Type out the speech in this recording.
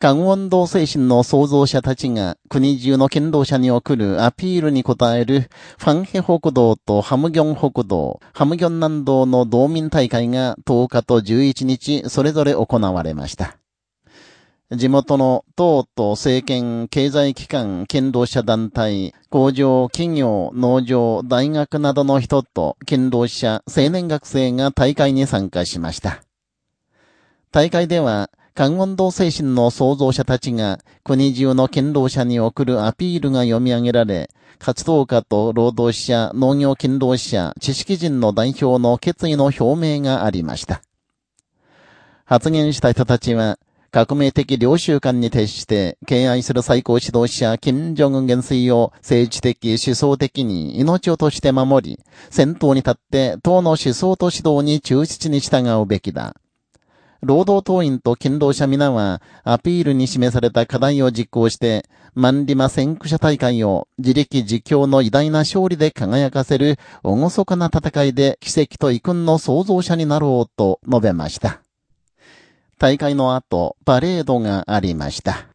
関温道精神の創造者たちが国中の剣道者に送るアピールに応えるファンヘ北道とハムギョン北道、ハムギョン南道の道民大会が10日と11日それぞれ行われました。地元の党と政権、経済機関、剣道者団体、工場、企業、農場、大学などの人と剣道者、青年学生が大会に参加しました。大会では、関温道精神の創造者たちが国中の堅労者に送るアピールが読み上げられ、活動家と労働者、農業勤労者、知識人の代表の決意の表明がありました。発言した人たちは、革命的領収観に徹して、敬愛する最高指導者、金正恩元帥を政治的、思想的に命をとして守り、戦闘に立って党の思想と指導に忠実に従うべきだ。労働党員と勤労者皆は、アピールに示された課題を実行して、万里馬先駆者大会を自力自強の偉大な勝利で輝かせる、厳かな戦いで奇跡と遺訓の創造者になろうと述べました。大会の後、パレードがありました。